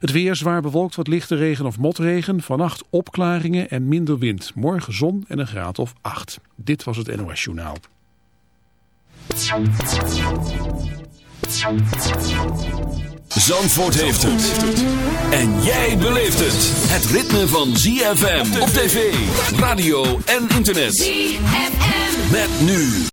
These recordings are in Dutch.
Het weer zwaar bewolkt wat lichte regen of motregen. Vannacht opklaringen en minder wind. Morgen zon en een graad of 8. Dit was het NOS Journaal. Zandvoort heeft het. En jij beleeft het. Het ritme van ZFM op tv, radio en internet. ZFM. Met nu.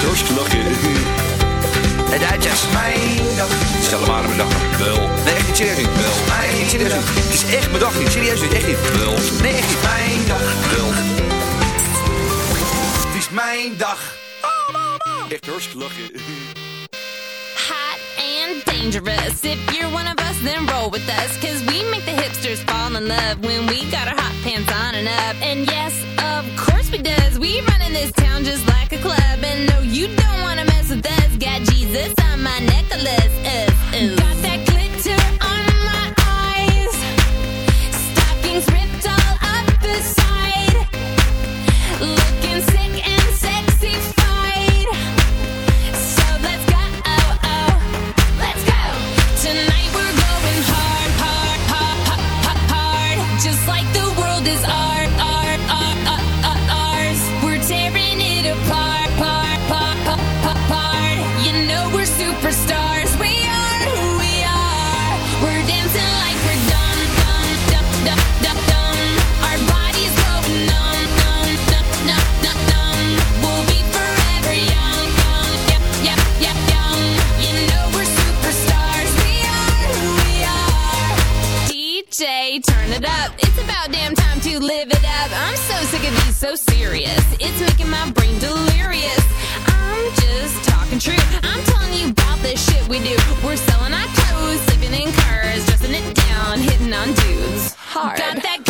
Echt hartstikke lachen. Het Duitsers. Mijn dag. Stel maar mijn dag. Wel. Nee, echt niet serieus. Wel. Nee, niet serieus. Het is echt mijn dag niet. Serieus niet. Echt niet. Wel. Nee, echt niet. Mijn dag. Wel. Het is mijn dag. Echt hartstikke lachen. Hot and dangerous. If you're one of us, then roll with us. Cause we make the hipsters fall in love when we got our hot pants on and up. And yes, of course we does. We run in this town just like a club. And no, you don't wanna mess with us. Got Jesus on my necklace. Uh, uh. Got that so serious. It's making my brain delirious. I'm just talking true. I'm telling you about the shit we do. We're selling our clothes, sleeping in cars, dressing it down, hitting on dudes. Hard. Got that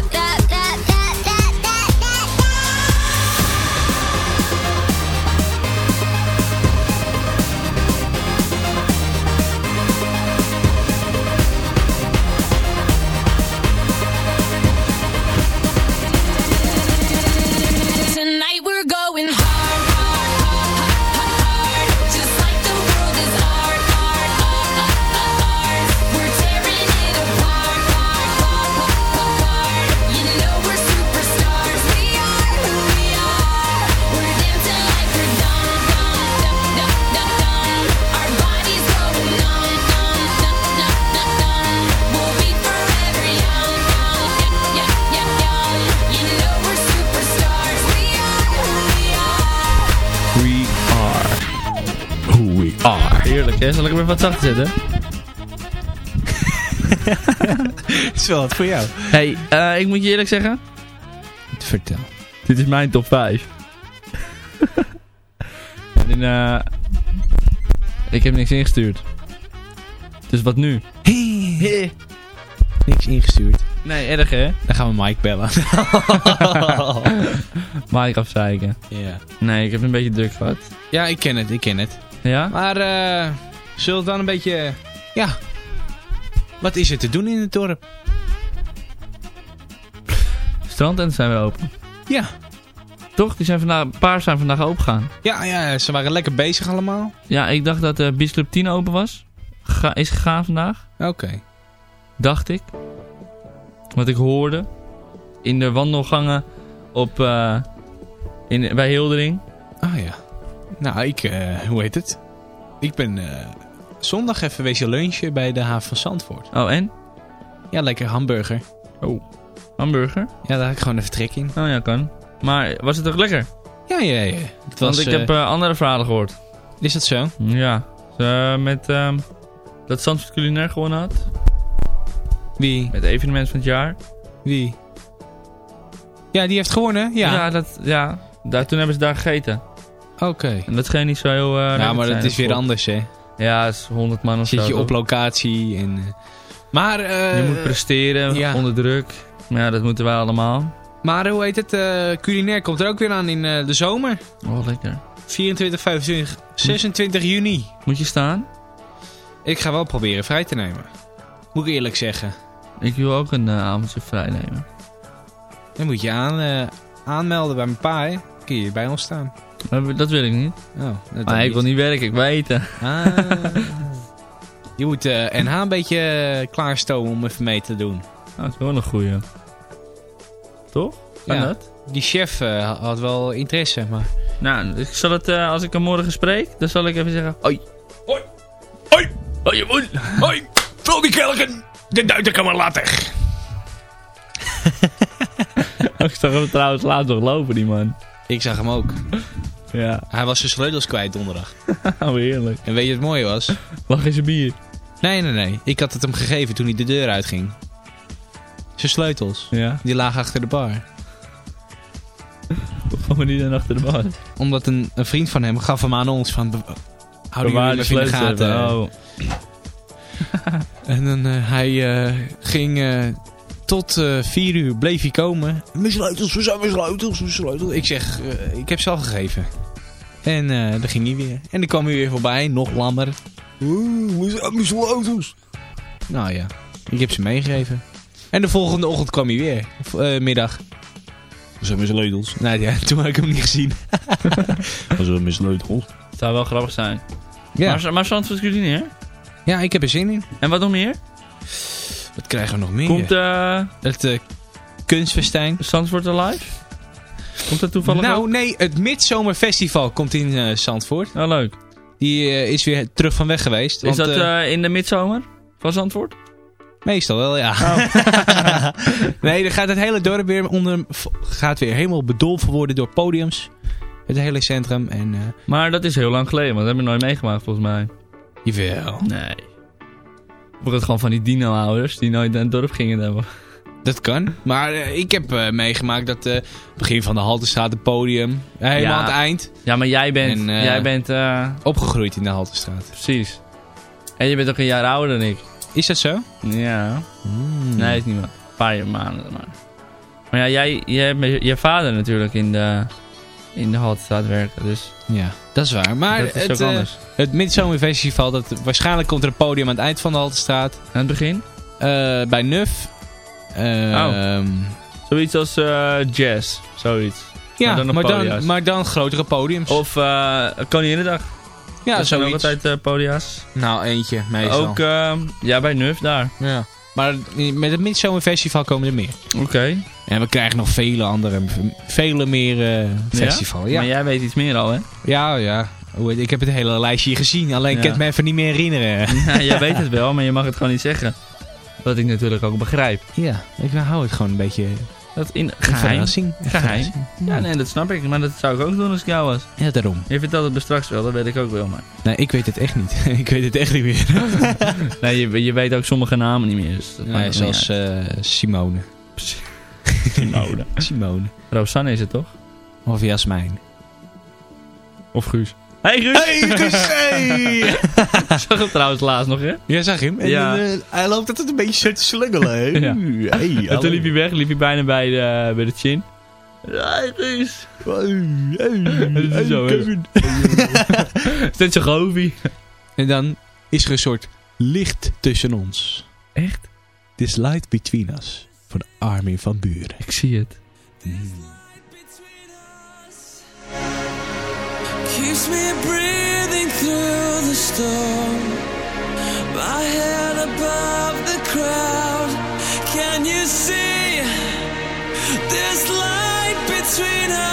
hè? Zal ik hem even wat zachter zetten? is wel wat voor jou. hey, eh, ik moet je eerlijk zeggen. Vertel. Dit is mijn top 5. en, eh, ik heb niks ingestuurd. Dus wat nu? Niks ingestuurd. Nee, erg hè? Dan gaan we Mike bellen. Mike afzeiken. ja. Nee, ik heb een beetje druk gehad. ja, ik ken het, ik ken het. Ja? Maar eh zullen we dan een beetje... Ja. Wat is er te doen in het dorp? Strandtenten zijn weer open. Ja. Toch? Die zijn vandaag, een paar zijn vandaag open gegaan. Ja, ja, ze waren lekker bezig allemaal. Ja, ik dacht dat de Beach Club 10 open was. Ga, is gegaan vandaag. Oké. dacht ik. Wat ik hoorde. In de wandelgangen op, eh, in, bij Hildering. Ah ja. Nou, ik, eh, hoe heet het? Ik ben eh, zondag even wezen lunchen bij de haven van Zandvoort. Oh, en? Ja, lekker hamburger. Hamburger? Ja, daar had ik gewoon even trek in. Oh ja, kan. Maar was het toch lekker? Ja, ja, ja. Want was, ik heb eh, eh, andere verhalen gehoord. Is dat zo? Ja. Met ehm, dat Zandvoort Culinair gewonnen had. Wie? Met evenement van het jaar. Wie? Ja, die heeft gewonnen? Ja. Ja, dat, ja daar, toen hebben ze daar gegeten. Oké. En dat scheen niet zo heel... eh, Ja, maar dat is weer anders, hè. Ja, het is 100 man of zo. Zit je op locatie en... eh, Maar, eh, Je moet presteren, ja. onder druk. Maar ja, dat moeten wij allemaal. maar hoe heet het? eh, culinair komt er ook weer aan in de zomer. Oh, lekker. 24, 25, 26 juni. Moet je staan? Ik ga wel proberen vrij te nemen. Moet ik eerlijk zeggen. Ik wil ook een avondje vrij nemen. Dan moet je aan, aanmelden bij mijn pa, hè. Kun je bij ons staan. Maar Dat wil ik niet. Oh, dat Maar ik wil niet werken, ik weet het. Ah. je moet eh NH een beetje eh, klaarstomen om even mee te doen. Nou, dat is wel een goeie. Toch? Kan Ja. dat? Die chef eh, had wel interesse, maar... Nou, ik zal het, eh, als ik hem morgen spreek, dan zal ik even zeggen... Hoi. Hoi. Hoi. Hoi, je moet. Hoi, vul die kelken! De duiter kan maar laten. ik zag hem trouwens laatst nog lopen, die man. Ik zag hem ook. Ja, Hij was zijn sleutels kwijt donderdag. oh, heerlijk. En weet je wat mooi was? Mag in zijn bier. Nee, nee, nee. Ik had het hem gegeven toen hij de deur uitging. Zijn sleutels. Ja. Die lagen achter de bar. Hoe gaan we die dan achter de bar? Omdat een, een vriend van hem gaf hem aan ons van... de hem even in de gaten. Oh. En dan, eh, hij eh, ging... eh, tot eh 4 uur bleef hij komen. Mijn sleutels, we zijn mijn sleutels, mijn sleutels. Ik zeg, eh, ik heb ze al gegeven. En eh dan ging hij weer. En dan kwam hij weer voorbij, nog lammer. Oeh, mijn zijn mijn sleutels. Nou ja, ik heb ze meegegeven. En de volgende ochtend kwam hij weer. Of, middag. We zijn mijn sleutels. Nou ja, toen had ik hem niet gezien. We zijn mijn sleutels. Het zou wel grappig zijn. Ja. Maar, maar Zandvoort culinair? ja, ik heb er zin in. En wat nog meer? Wat krijgen we nog meer? Komt eh Het eh, kunstfestijn. Zandvoort Alive? Komt dat toevallig Nou ook? nee, het Midzomerfestival komt in eh, Zandvoort. Oh, leuk. Die is weer terug van weg geweest. Is want, dat in de midzomer van Zandvoort? Meestal wel, ja. nee, dan gaat het hele dorp weer onder, gaat weer helemaal bedolven worden door podiums. Het hele centrum en... Maar dat is heel lang geleden, want dat heb ik nooit meegemaakt volgens mij. jawel, Nee. Wordt het gewoon van die dino-ouders die nooit naar het dorp gingen hebben. dat kan. Maar eh, ik heb eh, meegemaakt dat eh begin van de Haltestraat het podium, helemaal Ja. aan het eind, Ja, maar jij bent, En, jij bent, opgegroeid in de Haltestraat. precies. En je bent ook een jaar ouder dan ik. Is dat zo? Ja. Hmm. Nee, is niet waar. Een paar jaar maanden maar. Maar ja, jij, jij hebt je vader natuurlijk in de, in de Haltestraat werken, dus Ja, dat is waar. Maar dat is het, ook anders. het Midzomerfestival, dat, waarschijnlijk komt er een podium aan het eind van de Haltestraat. Aan het begin? Eh, bij Nuf. Eh, Oh. ehm, Zoiets als eh, jazz, zoiets. ja, Maar dan maar dan, maar dan grotere podiums. Of uh, Koninginnedag. ja, dat zijn ook zoiets. altijd podia's. Nou, eentje, meestal. Ook, eh, ja, bij Nuf daar. ja. Maar met het Midzomerfestival komen er meer. Oké. En we krijgen nog vele andere, vele meer eh festivals. Ja, Maar jij weet iets meer al, hè? ja, ja. Ik heb het hele lijstje gezien, alleen ik kan het me even niet meer herinneren. ja, jij weet het wel, maar je mag het gewoon niet zeggen. Wat ik natuurlijk ook begrijp. ja, ik hou het gewoon een beetje Dat in geheim. Geheim. Ja, nee, dat snap ik. Maar dat zou ik ook doen als ik jou was. Ja, daarom. Je vertelt het me straks wel, dat weet ik ook wel. Maar... Nee, ik weet het echt niet. ik weet het echt niet meer. Nee, je, je weet ook sommige namen niet meer. Dus dat Nee, zoals niet eh, Simone. Simone. Simone. Rosanne is het toch? Of Jasmijn. Of Guus. Hey Guus! Hey, Guus, hey! Ik zag hem trouwens laatst nog, hè? Ja, zag hem? En Ja. dan, eh, hij loopt altijd een beetje zo te slungelen. hè? Ja. Hey, En toen liep hij weg, liep hij bijna bij de, bij de chin. Hey Guus! Dat is zo, govie? En dan is er een soort licht tussen ons. Echt? This light between us. Van Armin van Buren. Ik zie het. keeps me breathing through the storm. My head above the crowd. Can you see this light between us?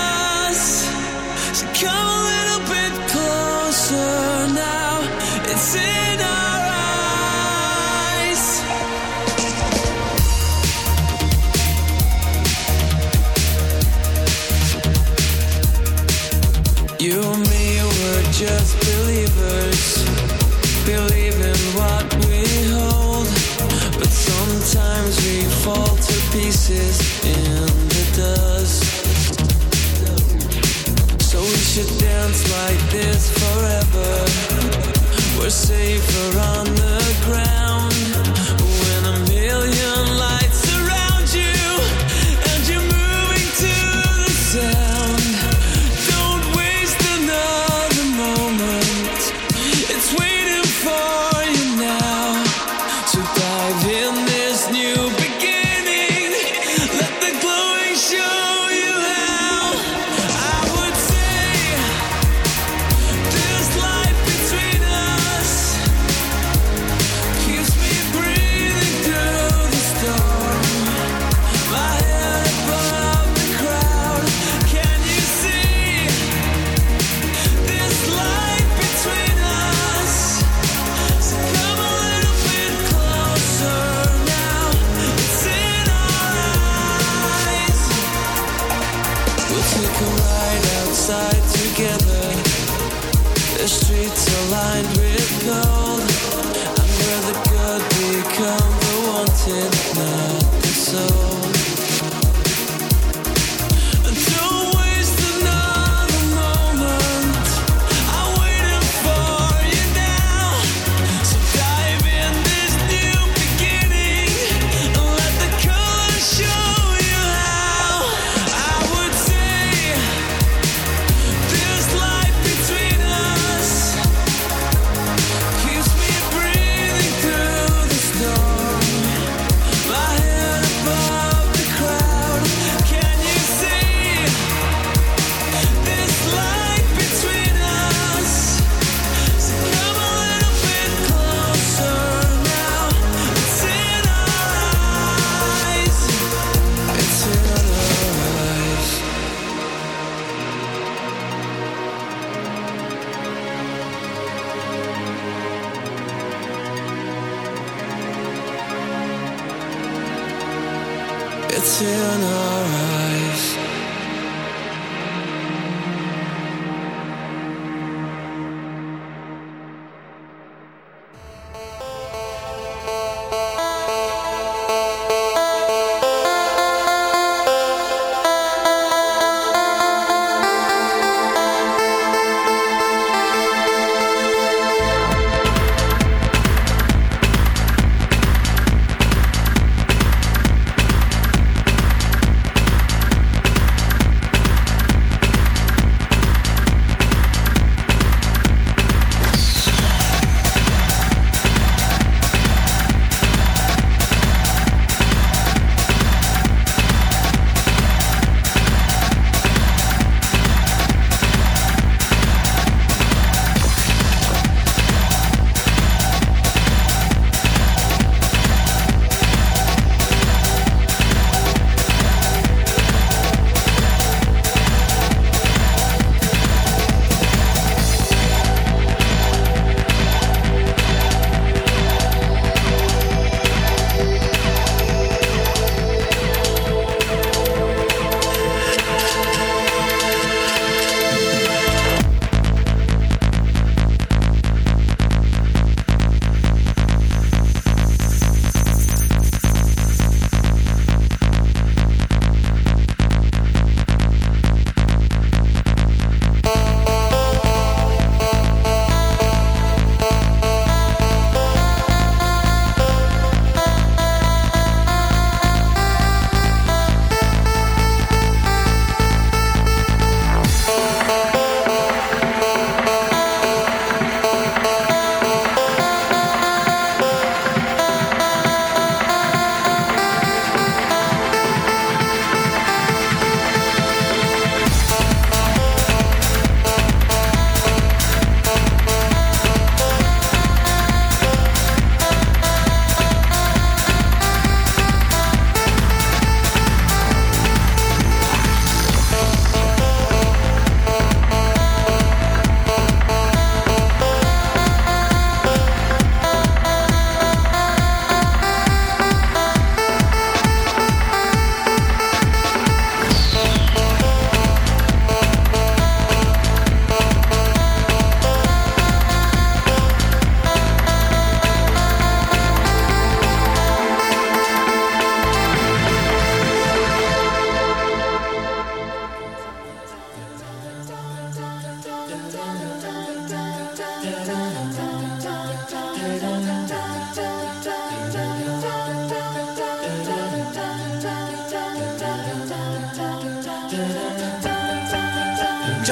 Just believers, believing what we hold. But sometimes we fall to pieces in the dust. So we should dance like this forever. We're safer on the ground when a million lights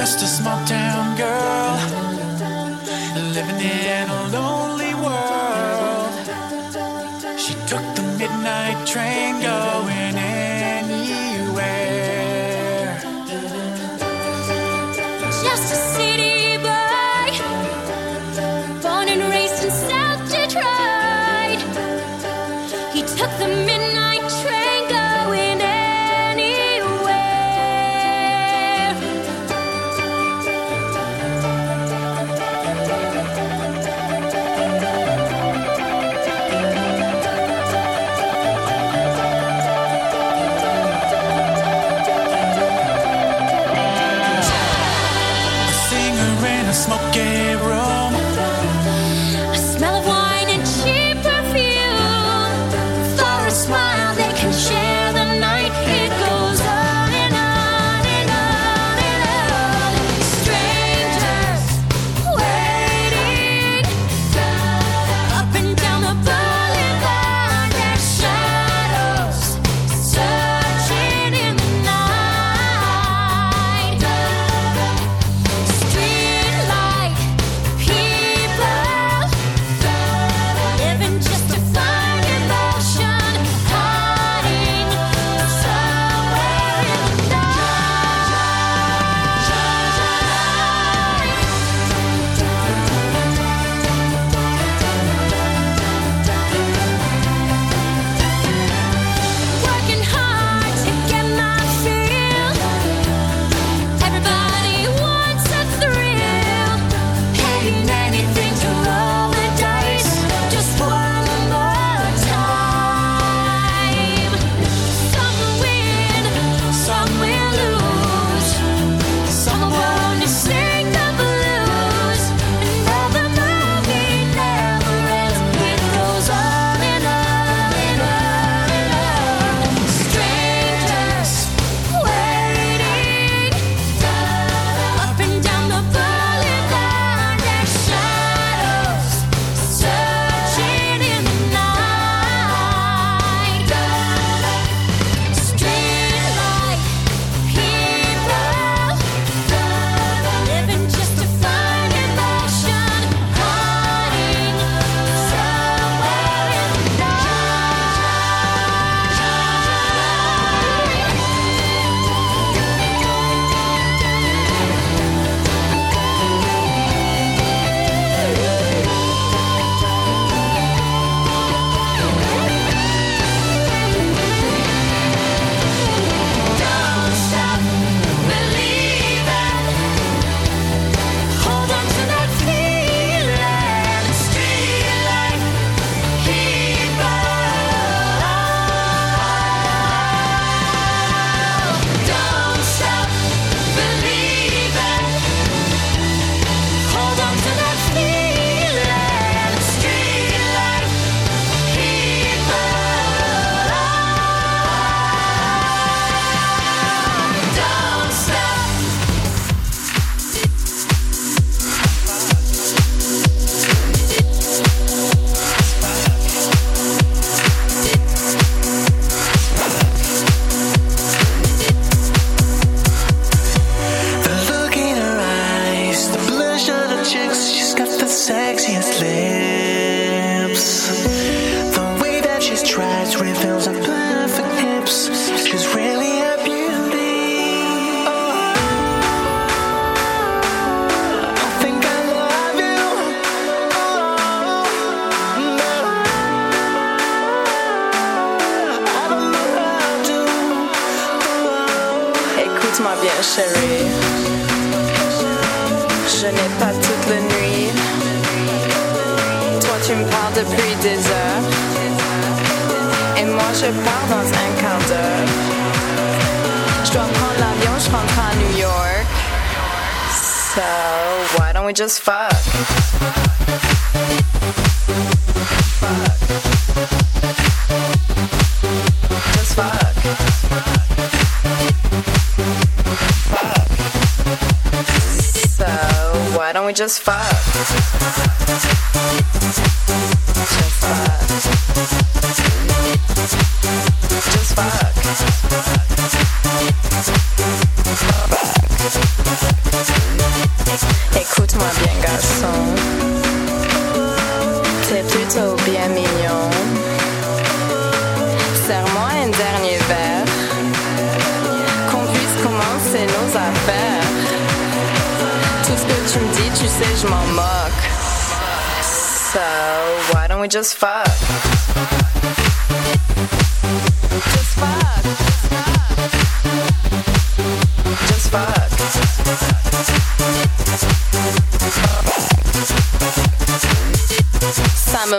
Just a small town girl living in a lonely world. She took the midnight train going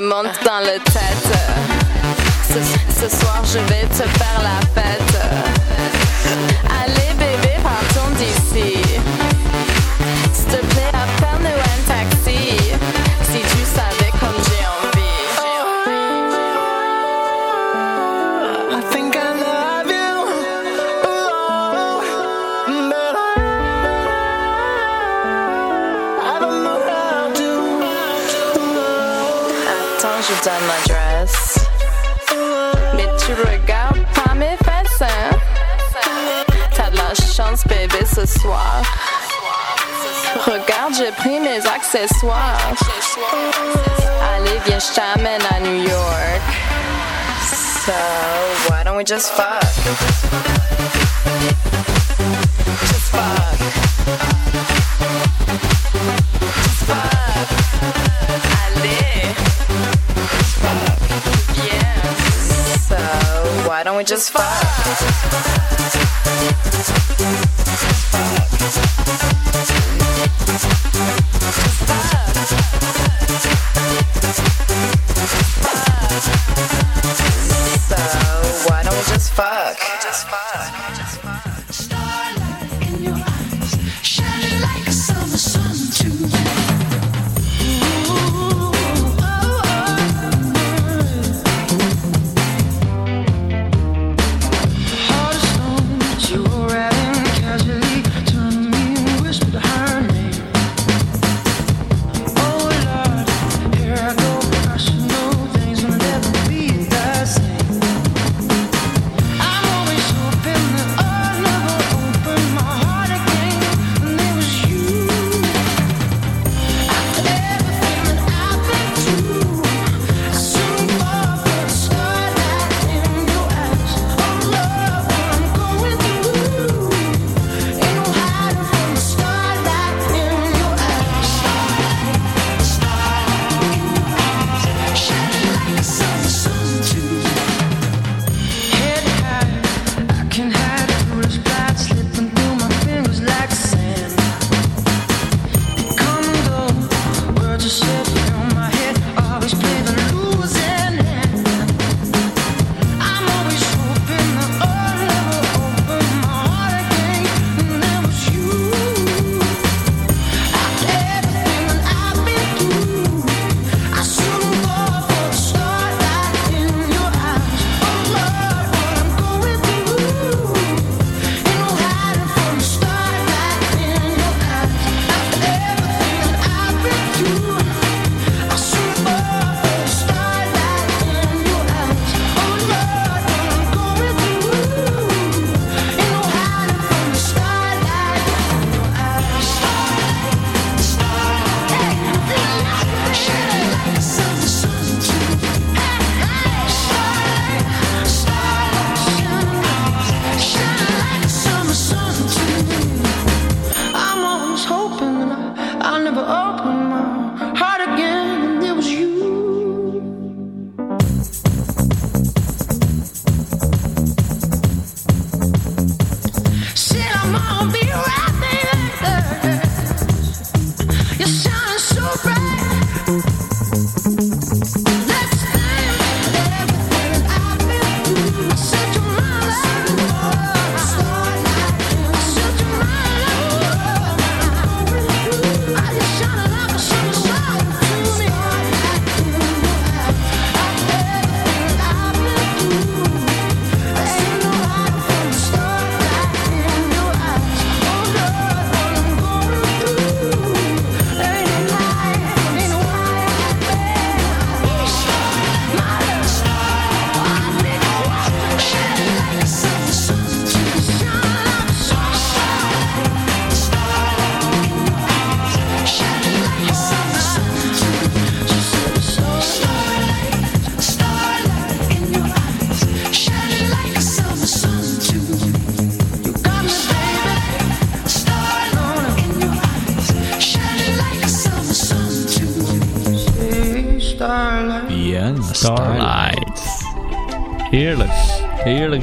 me monte dans le tête. Ce, ce soir, je vais te faire la fête. Allez. accessoires. Regarde, j'ai pris mes accessoires. Allez, viens, je t'amène à New York. So, why don't we just fuck? Just fuck. So, why don't we just fuck?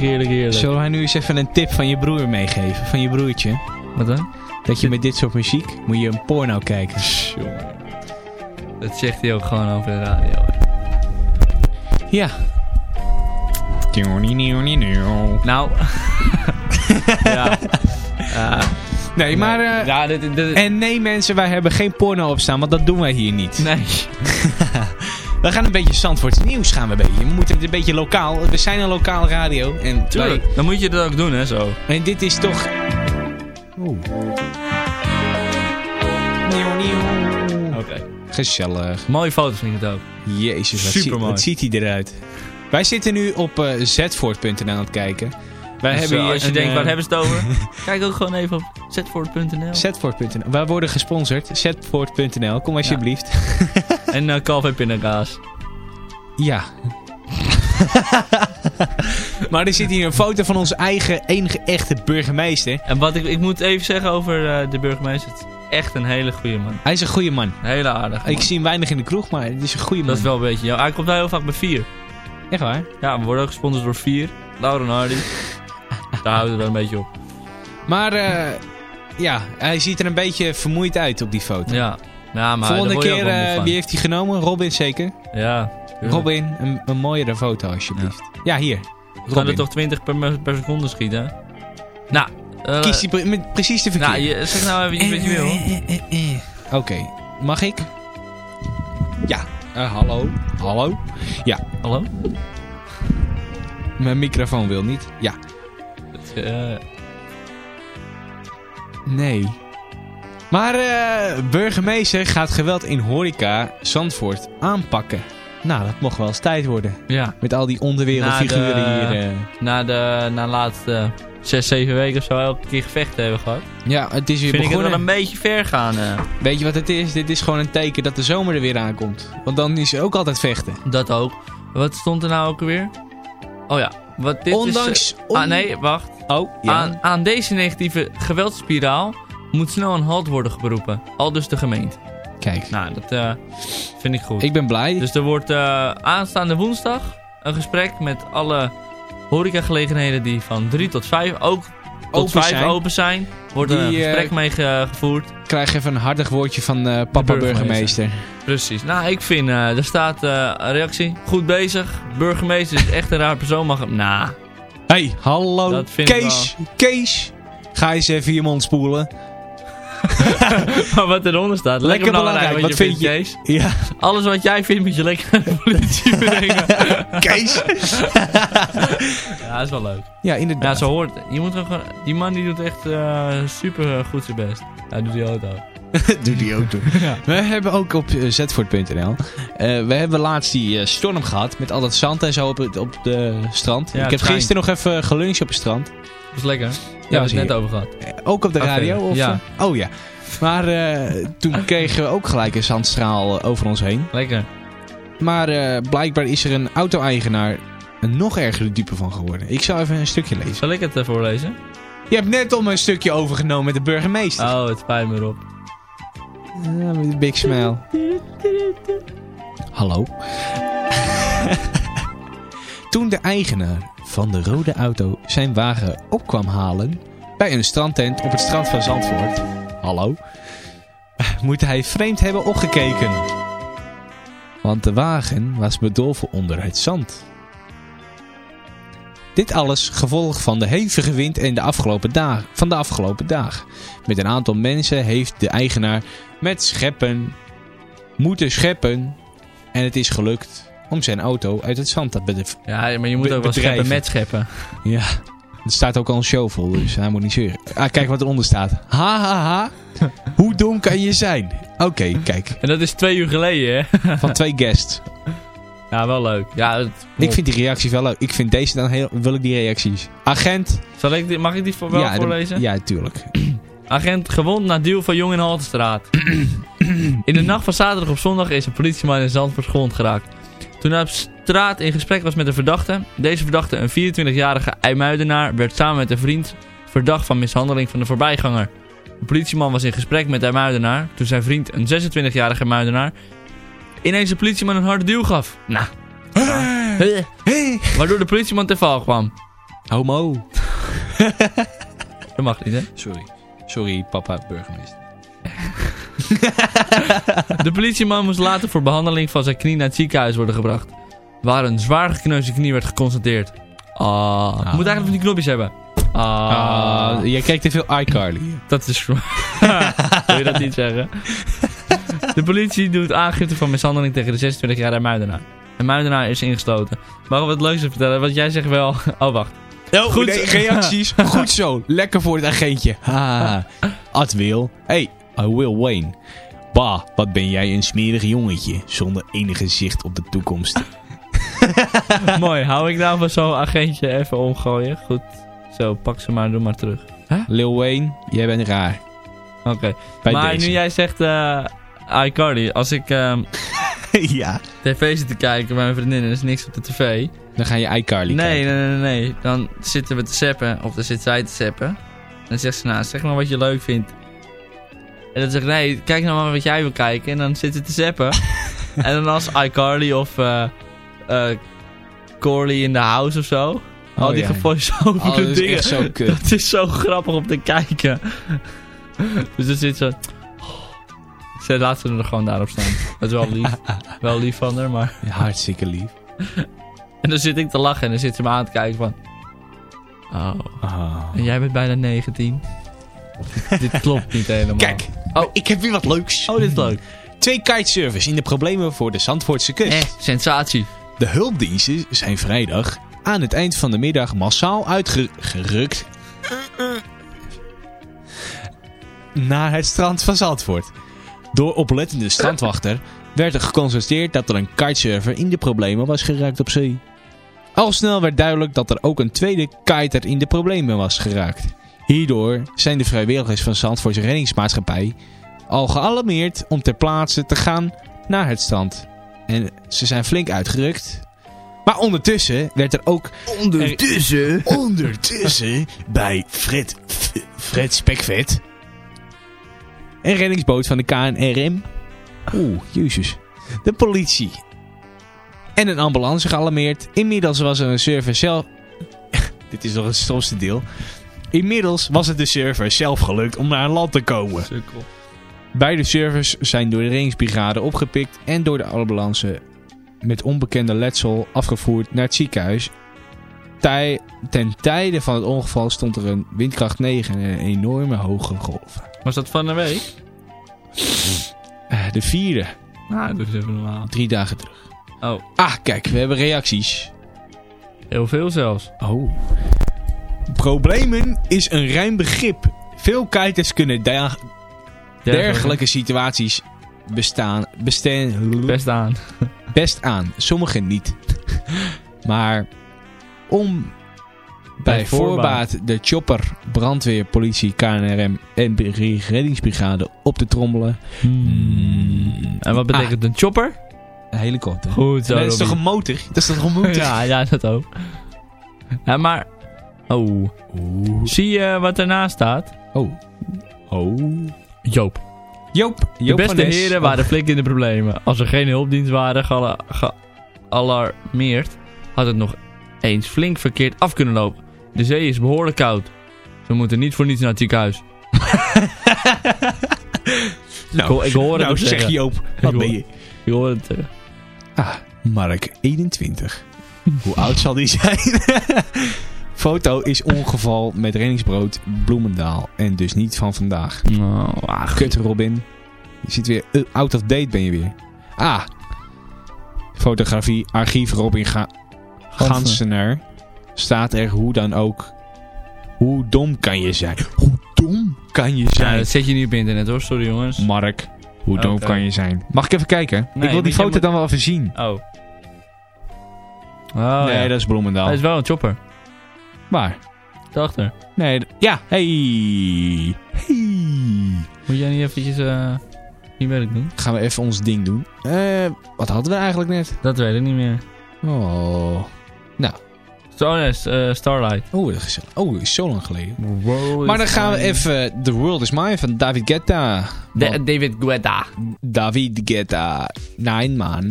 Heerlijk, heerlijk, heerlijk. Zullen wij nu eens even een tip van je broer meegeven? Van je broertje? Wat dan? Dat je met dit soort muziek moet je een porno kijken. Jongen. Dat zegt hij ook gewoon over de radio. Ja. Nou. ja. Ja. Nee, maar... eh, ja, dit, dit, En nee mensen, wij hebben geen porno opstaan, want dat doen wij hier niet. Nee. We gaan een beetje Zandvoorts nieuws gaan we een beetje. We moeten het een beetje lokaal. We zijn een lokaal radio. En Tuurlijk. Dan moet je dat ook doen, hè, zo. en dit is toch... Oeh. Nieuw, nieuw. Oké. Gezellig. Mooie foto's vind ik het ook. Jezus, wat, Supermooi. wat ziet hij eruit. Wij zitten nu op eh Zford.nl aan het kijken. Wij Dus, hebben hier als je een, denkt, waar eh, hebben ze het over? Kijk ook gewoon even op zetvoort.nl. Zford.nl. Wij worden gesponsord. Zford.nl. Kom alsjeblieft. En uh, kalf en pindakaas. Ja. maar er zit hier een foto van onze eigen enige echte burgemeester. En wat ik, ik moet even zeggen over eh, de burgemeester. Het is echt een hele goede man. Hij is een goede man. Een hele aardige Ik zie hem weinig in de kroeg, maar het is een goede man. Dat is wel een beetje... Ja, hij komt wel heel vaak bij vier. Echt waar? Ja, we worden ook gesponsord door vier. Laura en Hardy. Daar houden we wel een beetje op. Maar eh, ja, hij ziet er een beetje vermoeid uit op die foto. Ja. Ja, maar Volgende keer, eh, wie heeft hij genomen? Robin zeker? Ja. Robin, een, een mooiere foto alsjeblieft. Ja, hier. We gaan er Robin. toch 20 per, per seconde schieten? Nou, eh, Kies die pre- precies de verkeerde. nou, je, zeg nou even wat je wil. Oké, mag ik? Ja. Eh, hallo? Hallo? Ja. Hallo? Mijn microfoon wil niet. Ja. Eh, Nee. Maar eh, burgemeester gaat geweld in horeca Zandvoort aanpakken. Nou, dat mocht wel eens tijd worden. ja. Met al die onderwereldfiguren Na de- hier. eh. Na de na laatste 6, 7 weken of zo elke keer gevechten hebben gehad. Ja, het is weer Vind ik het begonnen. wel een beetje ver gaan. eh. Weet je wat het is? Dit is gewoon een teken dat de zomer er weer aankomt. Want dan is er ook altijd vechten. Dat ook. Wat stond er nou ook alweer? Oh ja. Wat dit Ondanks... Is, on- ah, nee, wacht. Oh, ja. Aan, aan deze negatieve geweldsspiraal moet snel een halt worden geroepen. Al dus de gemeente. Kijk, Nou, dat eh, vind ik goed. ik ben blij. Dus er wordt eh, aanstaande woensdag een gesprek met alle horecagelegenheden die van 3 tot 5 ook tot Open 5 zijn. open zijn. Wordt Die, een eh, gesprek mee ge- gevoerd. Krijg even een hartig woordje van papa burgemeester. burgemeester. Precies. Nou, ik vind, er staat een reactie. Goed bezig. Burgemeester is echt een raar persoon. Mag hem. Nou, Hey, hallo. Kees, Kees. Ga eens even je mond spoelen. maar wat eronder staat. Lekker, Lekker belangrijk. Wat, Wat je vind je? Kees. Ja, Alles wat jij vindt moet je lekker naar de politie brengen. Kees. ja, dat is wel leuk. ja, Ja, inderdaad. zo hoort. Je moet gewoon, die man die doet echt eh, super goed zijn best. Hij doet die auto. Doe die ook doen. We hebben ook op eh, zfort.nl. eh we hebben laatst die storm gehad met al dat zand en zo op het op de strand. Ja, ik heb gisteren nog even geluncht op het strand. Dat is lekker. Ja, was het net over gehad. Eh, Ook op de radio? Of, ja. eh? Oh ja. Maar eh, toen kregen we ook gelijk een zandstraal eh, over ons heen. Lekker. Maar blijkbaar is er een auto-eigenaar een nog ergere dupe van geworden. Ik zal even een stukje lezen. Zal ik het uh, voorlezen? Je hebt net om een stukje overgenomen met de burgemeester. Oh, het spijt me erop. Met een big smile. Hallo. Toen de eigenaar van de rode auto zijn wagen op kwam halen bij een strandtent op het strand van Zandvoort. Hallo. Moet hij vreemd hebben opgekeken. want de wagen was bedolven onder het zand. Dit alles gevolg van de hevige wind en de afgelopen dagen, van de afgelopen dagen. Met een aantal mensen heeft de eigenaar met scheppen moeten scheppen en het is gelukt om zijn auto uit het zand te bedrijven. Ja, maar je moet ook wel scheppen met scheppen. Ja, er staat ook al een shovel, dus hij moet niet zeuren. Ah, kijk wat eronder staat. Ha ha ha. Hoe dom kan je zijn? Oké, kijk. En dat is twee uur geleden, hè? Van twee guests. Ja, wel leuk. Ja, het- Ik vind die reacties wel leuk. Ik vind deze dan heel... Wil ik die reacties? Agent. Zal ik die, mag ik die voor, wel ja, de- voorlezen? ja, tuurlijk. Agent gewond na duw van jong in Haltestraat. in de nacht van zaterdag op zondag is een politieman in Zandvoort gewond geraakt. Toen hij op straat in gesprek was met een verdachte. Deze verdachte, een 24-jarige IJmuidenaar, werd samen met een vriend verdacht van mishandeling van de voorbijganger. De politieman was in gesprek met de IJmuidenaar toen zijn vriend, een 26-jarige IJmuidenaar, ineens de politieman een harde duw gaf. Nou. Waardoor de politieman te val kwam. Homo. Dat mag niet, hè? Sorry. Sorry, papa burgemeester. De politieman moest later voor behandeling van zijn knie naar het ziekenhuis worden gebracht. Waar een zwaar gekneusde knie werd geconstateerd. Ah. Je moet eigenlijk van die knopjes hebben. Ah. Ah, jij kijkt te veel iCarly. Dat is... Wil je dat niet zeggen? De politie doet aangifte van mishandeling tegen de 26-jarige Muidenaar. De Muidenaar is ingesloten. Mag ik wat leuks vertellen? Want jij zegt wel... Oh, wacht. Oh, Goed nee, reacties. Goed zo. Lekker voor het agentje. Ha. Ad Wil. Hey, I Will Wayne. Bah, wat ben jij een smerig jongetje. Zonder enige zicht op de toekomst. Mooi. Hou ik nou van zo'n agentje even omgooien? Goed. Zo, pak ze maar. Doe maar terug. Lil Wayne, jij bent raar. Oké. Maar deze. nu jij zegt... eh iCarly. Als ik... ehm, ja. tv zit te kijken bij mijn vriendin en er is niks op de tv. Dan ga je iCarly Nee, kijken. nee, nee, nee. Dan zitten we te zappen. Of dan zit zij te zappen. En dan zegt ze, nou, zeg maar wat je leuk vindt. En dan zeg ik, nee, kijk nou maar wat jij wil kijken. En dan zit ze te zappen. en dan als iCarly of eh Corley in the House of zo. Al Oh, die ja. gevoice-over Oh, dat is dingen. echt zo kut. Dat is zo grappig om te kijken. dus dan zit ze... Ze laat ze er gewoon daarop staan. Dat is wel lief. wel lief van haar, maar... Ja, hartstikke lief. En dan zit ik te lachen en dan zit ze me aan te kijken van... Oh, Ah. en jij bent bijna 19. dit klopt niet helemaal. Kijk, oh, ik heb weer wat leuks. Oh, dit is leuk. Twee kitesurfers in de problemen voor de Zandvoortse kust. Eh, sensatie. De hulpdiensten zijn vrijdag aan het eind van de middag massaal uitgerukt naar het strand van Zandvoort. Door oplettende strandwachter werd er geconstateerd dat er een kitesurfer in de problemen was geraakt op zee. Al snel werd duidelijk dat er ook een tweede kiter in de problemen was geraakt. Hierdoor zijn de vrijwilligers van Zandvoortse reddingsmaatschappij al gealarmeerd om ter plaatse te gaan naar het strand. En ze zijn flink uitgerukt. Maar ondertussen werd er ook... Ondertussen? ondertussen bij Fred, Fred Spekvet... Een reddingsboot van de KNRM. Oeh, jezus. De politie. En een ambulance gealarmeerd. Inmiddels was er een server zelf... Dit is nog het stomste deel. Inmiddels was het de server zelf gelukt om naar een land te komen. Beide servers zijn door de reddingsbrigade opgepikt en door de ambulance met onbekende letsel afgevoerd naar het ziekenhuis. Tij- ten tijde van het ongeval stond er een windkracht 9 en een enorme hoge golven. Was dat van een week? Eh, de vierde, Nou, doe eens even normaal. drie dagen terug. Oh, Ah, kijk, we hebben reacties. heel veel zelfs. Oh. Problemen is een ruim begrip. Veel kiters kunnen dergelijke situaties bestaan, bestaan, Best aan. best aan. Sommigen niet. maar om bij, voorbaat de chopper, brandweer, politie, KNRM en de reddingsbrigade op te trommelen. Hmm. En wat betekent een chopper? Een helikopter. Goed zo, dat is toch een motor? Dat is toch een motor? Ja, ja, dat ook. Ja, maar... Oh. Zie je wat ernaast staat? Oh. Oh. Joop. Joop. De Joop beste van Nes. heren waren flink in de problemen. Als er geen hulpdienst waren geala- gealarmeerd, had het nog eens flink verkeerd af kunnen lopen. De zee is behoorlijk koud. We moeten niet voor niets naar het ziekenhuis. Nou, ik, hoor- ik hoor het nou ook zeg zeggen. Joop, wat ben je? Ik hoor het zeggen. Ah, Mark 21. Hoe oud zal die zijn? Foto is ongeval met reddingsbrood Bloemendaal. En dus niet van vandaag. Oh, ach. Kut Robin. Je zit weer uh, out of date ben je weer. Ah. Fotografie, archief Robin Ga Gansener. Staat er hoe dan ook. Hoe dom kan je zijn? Hoe dom kan je Ja, zijn? dat zet je niet op internet hoor, sorry jongens. Mark, hoe dom kan je zijn? Mag ik even kijken? Nee, ik wil die foto moet- dan wel even zien. Oh. Oh nee, ja. dat is Bloemendaal. Hij is wel een chopper. Waar? Daarachter. Nee, ja, hey. Hey. Moet jij niet eventjes je werk doen? Gaan we even ons ding doen. Eh, wat hadden we eigenlijk net? Dat weet ik niet meer. Oh. Nou. Zo, nee, s- eh, Starlight. Oh, dat is, oh, is zo lang geleden. Maar dan gaan we even The World Is Mine van David Guetta. David Guetta. David Guetta. Nine man.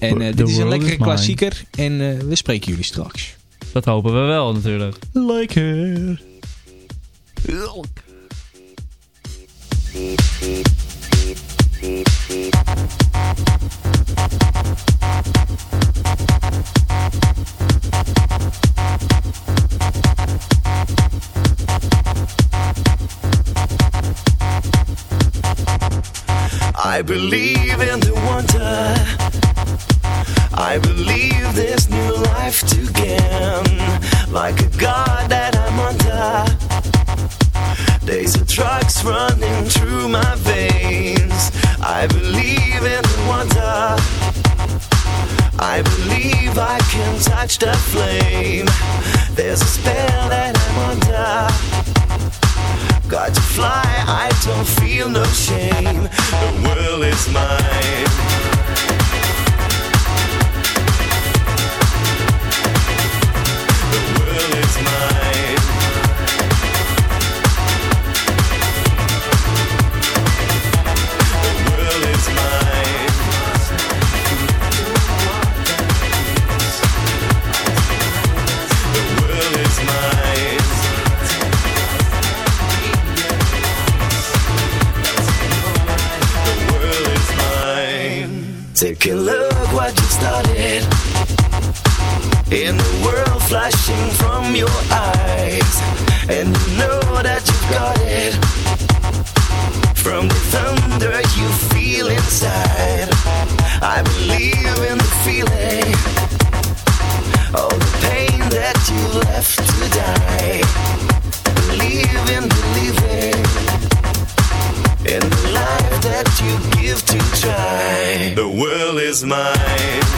En dit is een lekkere Is klassieker. En we spreken jullie straks. Dat hopen we wel natuurlijk. Lekker. I believe in the wonder. I believe this new life to gain. Like a god that I'm under. There's a drugs running through my veins. I believe in the wonder. I believe I can touch the flame. There's a spell that I'm under. Got to fly, I don't feel no shame. The world is mine. Take a look what you started. In the world flashing from your eyes. And you know that you've got it. From the thunder you feel inside. I believe in the feeling. All the pain that you left to die. Believe in believing in the life that you give to try. The world is mine.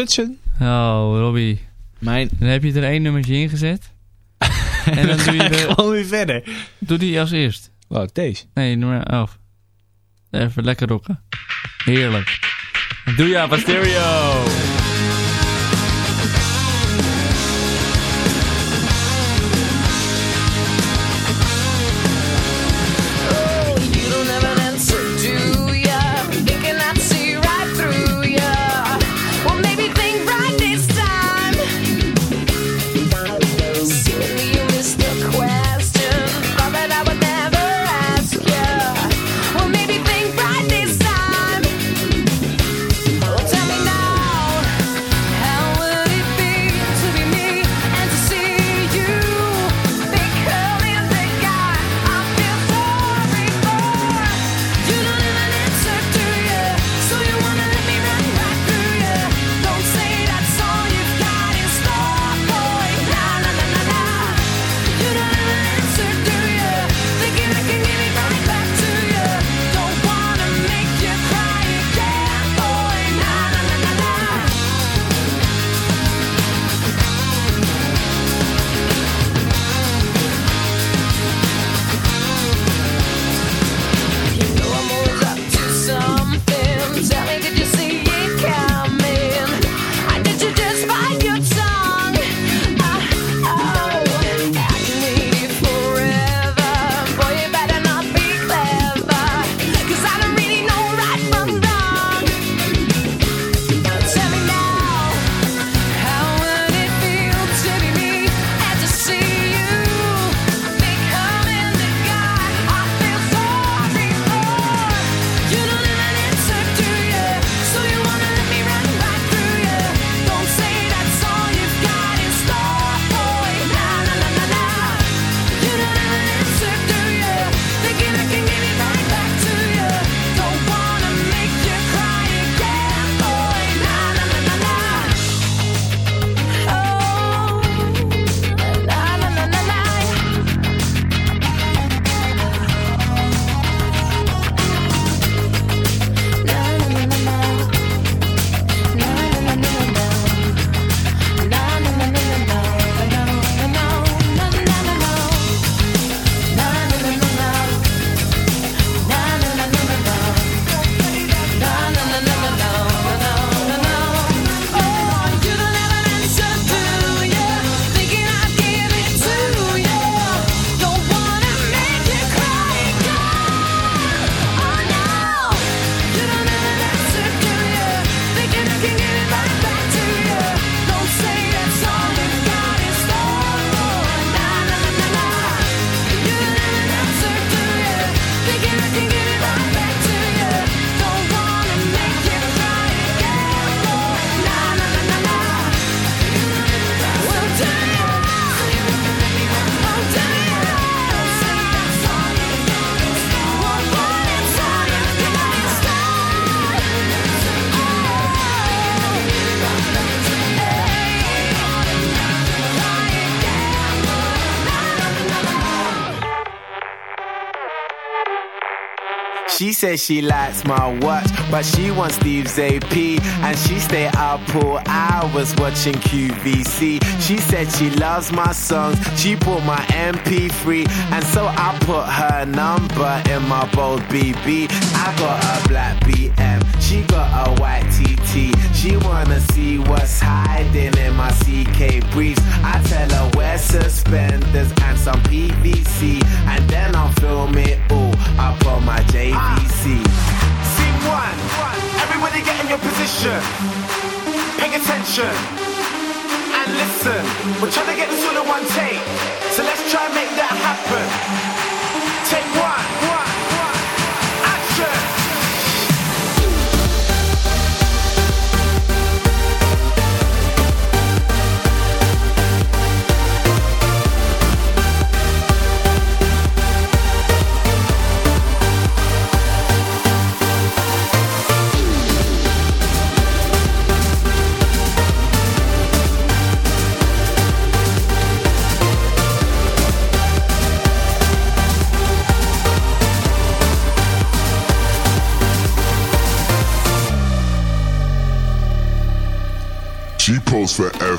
Prutsen. Oh, Robbie. Mijn... Dan heb je er één nummertje in gezet. en dan doe je de... gewoon weer verder. Doe die als eerst. Wat, deze? Nee, nummer 11. Even lekker rocken. Heerlijk. Doe je op een stereo. Says she likes my watch, but she wants Steve's AP. And she stay up all hours watching QVC. She said she loves my songs, she bought my MP3. And so I put her number in my bold BB. I got a black BM, she got a white TT. She wanna see what's hiding in my CK briefs. I tell her wear suspenders and some PVC. Attention and listen. We're trying to get this all in one take. So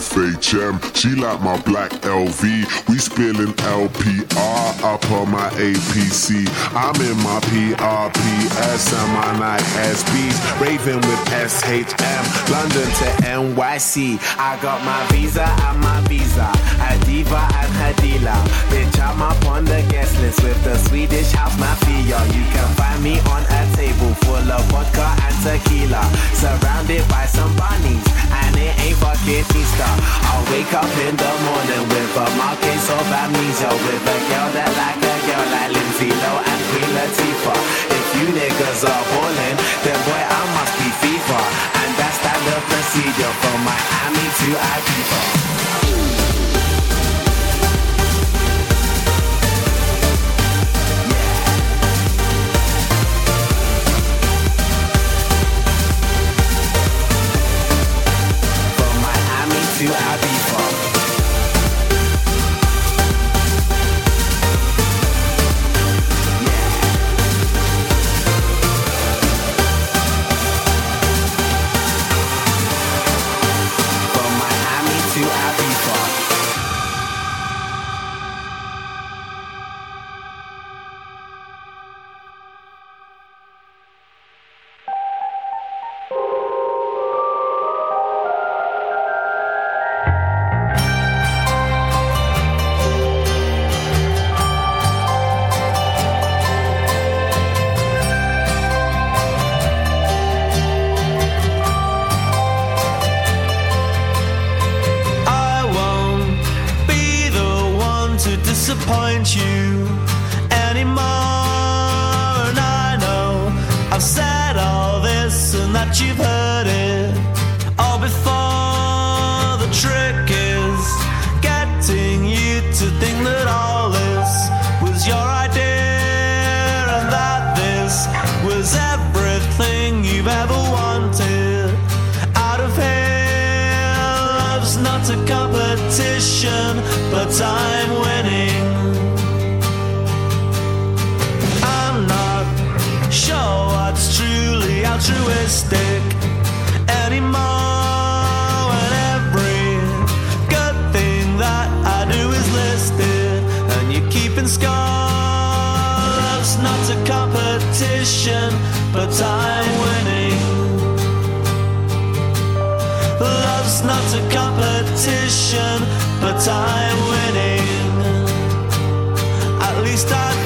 FHM. She like my black LV. We spilling LPR up on my APC. I'm in my PRPS and my night SBs. Raving with SHM. London to NYC. I got my visa and my visa. A diva and dealer. Bitch, I'm up on the guest list with the Swedish house mafia. You can find me on a table full of vodka and tequila. Surrounded by some bunnies. And it ain't fucking Easter. I'll wake up in the morning with a mild case of amnesia. With a girl that like a girl like Lindsay Lowe and Queen Latifah. If you niggas are ballin', then boy, I must be FIFA. And that's standard procedure from Miami to Ibiza. Love's not a competition, but I'm winning. At least I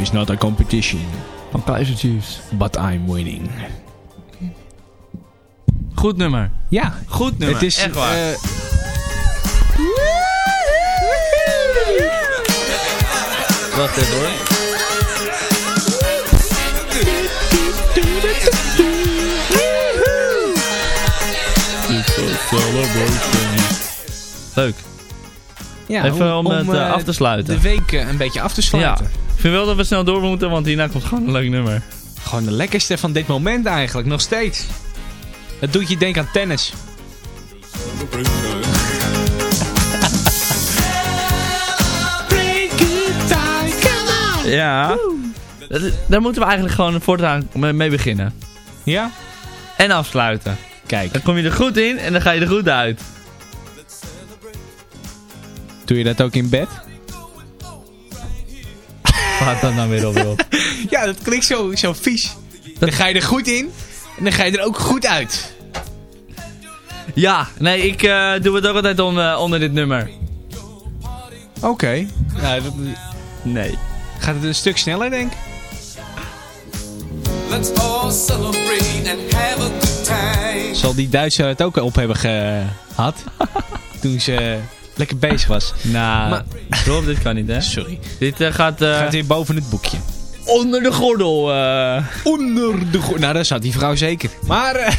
is not a competition, Van Kaiser Chiefs. but I'm winning. Goed nummer. Ja, Goed nummer. het is... Echt waar. eh, Wacht even hoor. Leuk. ja, Even om het, eh, eh, af te sluiten. De week een beetje af te Ja. sluiten. Ik vind wel dat we snel door moeten, want hierna komt gewoon een leuk nummer. Gewoon de lekkerste van dit moment eigenlijk, nog steeds. Het doet je denken aan tennis. Ja. Dat- Daar moeten we eigenlijk gewoon voortaan mee mee beginnen. Ja? En afsluiten. Kijk, Dan kom je er goed in en dan ga je er goed uit. doe je dat ook in bed? Gaat dat nou weer op. Ja, dat klinkt zo, zo vies. Dan ga je er goed in en dan ga je er ook goed uit. Ja, nee, ik eh, doe het ook altijd on- eh, onder dit nummer. Oké. Nou, dat- Nee. gaat het een stuk sneller, denk ik? Let's all celebrate and have a good time. Zal die Duitser het ook op hebben gehad? toen ze lekker bezig was. Nou, Maar- Rob, dit kan niet, hè? Sorry. Dit eh, gaat, eh, Gaat weer boven het boekje. onder de gordel. eh. Onder de go- Nou, dat zat die vrouw zeker. Maar...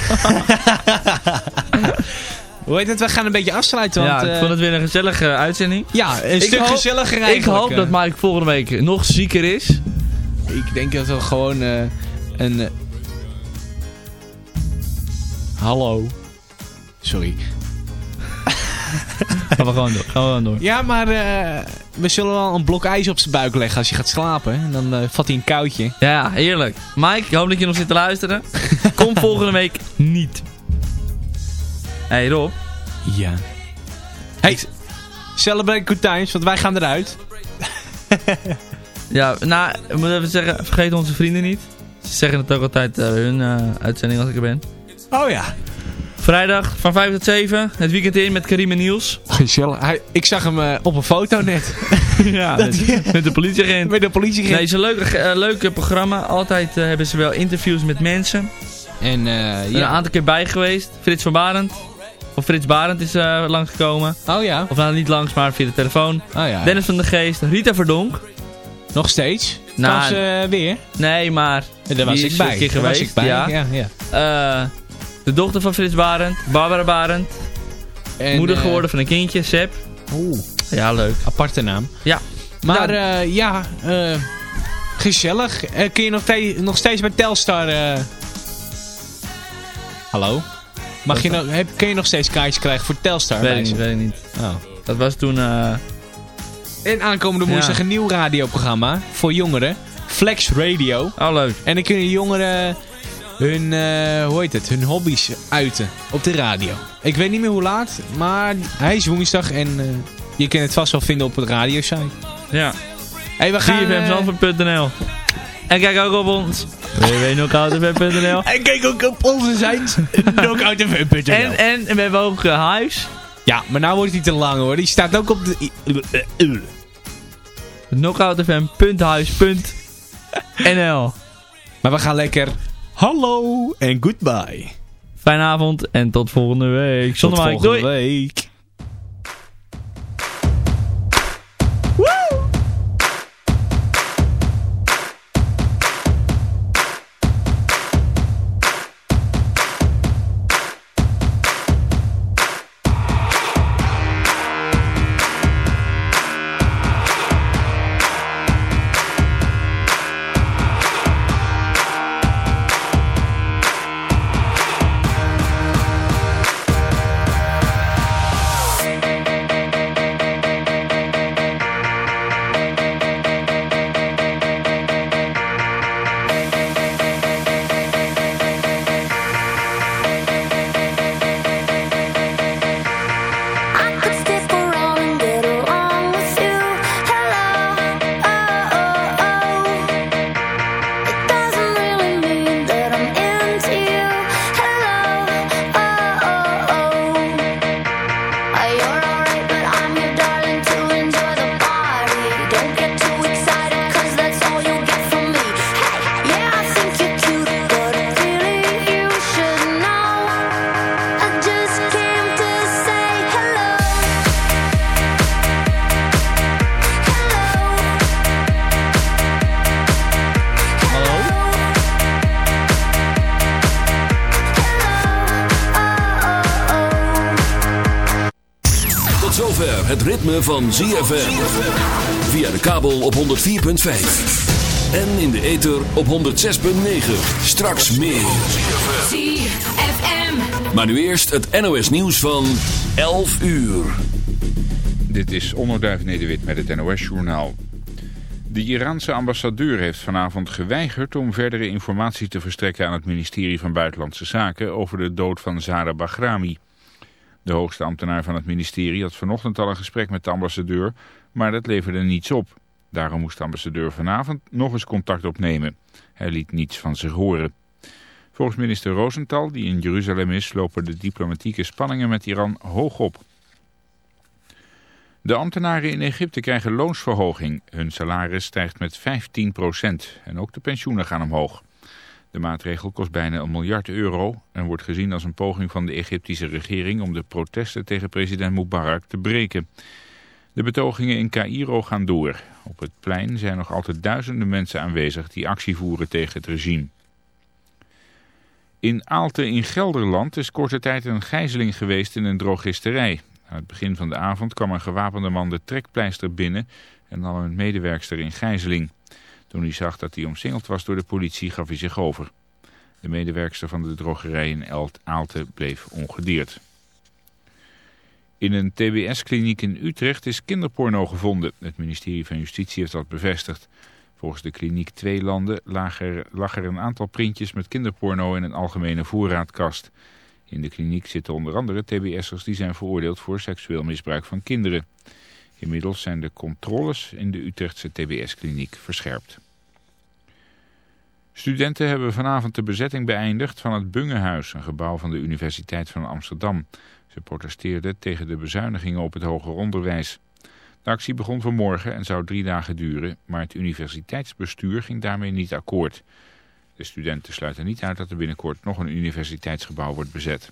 Hoe heet het? We gaan een beetje afsluiten. Want, ja, ik vond het weer een gezellige uitzending. ja, een Ik stuk hoop- gezelliger Ik eigenlijk. hoop eh. dat Mike volgende week nog zieker is. Ik denk dat we gewoon een... Hallo. Sorry. Gaan we gewoon door. Gaan we gewoon door. Ja, maar eh, we zullen wel een blok ijs op zijn buik leggen als hij gaat slapen. En dan eh, vat hij een koudje. Ja, heerlijk. Mike, ik hoop dat je nog zit te luisteren. Kom volgende week niet. hey Rob. Ja. Hey, celebrate good times, want wij gaan eruit. Ja, nou, ik moet even zeggen, vergeet onze vrienden niet. Ze zeggen het ook altijd bij hun eh, uitzending als ik er ben. Oh ja. Vrijdag van 5 tot 7, het weekend in met Karim en Niels. Gezellig. Hij, ik zag hem eh, op een foto net. ja, met, met de politieagent. Met de politie. Nee, het is een leuke, eh, leuke programma. Altijd eh, hebben ze wel interviews met mensen. En eh, Er een ja. aantal keer bij geweest. Frits van Barend. Of Frits Barend is langsgekomen. Oh ja. Of nou niet langs, maar via de telefoon. Oh ja. Dennis van de Geest. Rita Verdonk. Nog steeds. Nou, ze weer. Nee, maar... Daar was ik bij. een keer Daar was ik bij. ja. Ja, ja. De dochter van Frits Barend. Barbara Barend. En, moeder eh, geworden van een kindje, Seb. Oeh, Ja, leuk. aparte naam. Ja. Maar Nou, eh, ja, eh, gezellig. Kun je nog, nog steeds bij Telstar... Hallo? Mag je nog, heb, kun je nog steeds kaartjes krijgen voor Telstar? weet ik niet, weet ik niet. Oh. Dat was toen... En aankomende woensdag Ja. een nieuw radioprogramma voor jongeren. Flex Radio. oh, leuk. En dan kunnen jongeren hun, eh, hoe heet het, hun hobby's uiten op de radio. Ik weet niet meer hoe laat, maar hij is woensdag en eh, je kunt het vast wel vinden op het radiosite. Ja. Hey, we gaan... eh, En kijk ook op ons www.knockoutfm.nl en kijk ook op onze site, knockoutfm.nl. en, en, en we hebben ook uh, Huis. Ja, maar nou wordt hij te lang hoor. Die staat ook op de... knockoutfm.huis.nl Maar we gaan lekker... Hallo en goodbye. Fijne avond en tot volgende week. Zonder Tot volgende Doei. week. Van ZFM. Via de kabel op 104.5. En in de ether op 106.9. Straks meer. ZFM. Maar nu eerst het NOS nieuws van 11 uur. Dit is Onderduif Nederwit met het NOS-journaal. De Iraanse ambassadeur heeft vanavond geweigerd om verdere informatie te verstrekken aan het ministerie van Buitenlandse Zaken over de dood van Zara Bahrami. De hoogste ambtenaar van het ministerie had vanochtend al een gesprek met de ambassadeur, maar dat leverde niets op. Daarom moest de ambassadeur vanavond nog eens contact opnemen. Hij liet niets van zich horen. Volgens minister Rosenthal, die in Jeruzalem is, lopen de diplomatieke spanningen met Iran hoog op. De ambtenaren in Egypte krijgen loonsverhoging. Hun salaris stijgt met 15% en ook de pensioenen gaan omhoog. De maatregel kost bijna een miljard euro en wordt gezien als een poging van de Egyptische regering om de protesten tegen president Mubarak te breken. De betogingen in Cairo gaan door. Op het plein zijn nog altijd duizenden mensen aanwezig die actie voeren tegen het regime. In Aalten in Gelderland is korte tijd een gijzeling geweest in een drogisterij. Aan het begin van de avond kwam een gewapende man de trekpleister binnen en nam een medewerkster in gijzeling. Toen hij zag dat hij omsingeld was door de politie gaf hij zich over. De medewerkster van de drogerij in Aalten bleef ongedeerd. In een tbs-kliniek in Utrecht is kinderporno gevonden. Het ministerie van Justitie heeft dat bevestigd. Volgens de kliniek Twee Landen lag er, lag er een aantal printjes met kinderporno in een algemene voorraadkast. In de kliniek zitten onder andere tbs'ers die zijn veroordeeld voor seksueel misbruik van kinderen. Inmiddels zijn de controles in de Utrechtse tbs-kliniek verscherpt. Studenten hebben vanavond de bezetting beëindigd van het Bungehuis, een gebouw van de Universiteit van Amsterdam. Ze protesteerden tegen de bezuinigingen op het hoger onderwijs. De actie begon vanmorgen en zou drie dagen duren, maar het universiteitsbestuur ging daarmee niet akkoord. De studenten sluiten niet uit dat er binnenkort nog een universiteitsgebouw wordt bezet.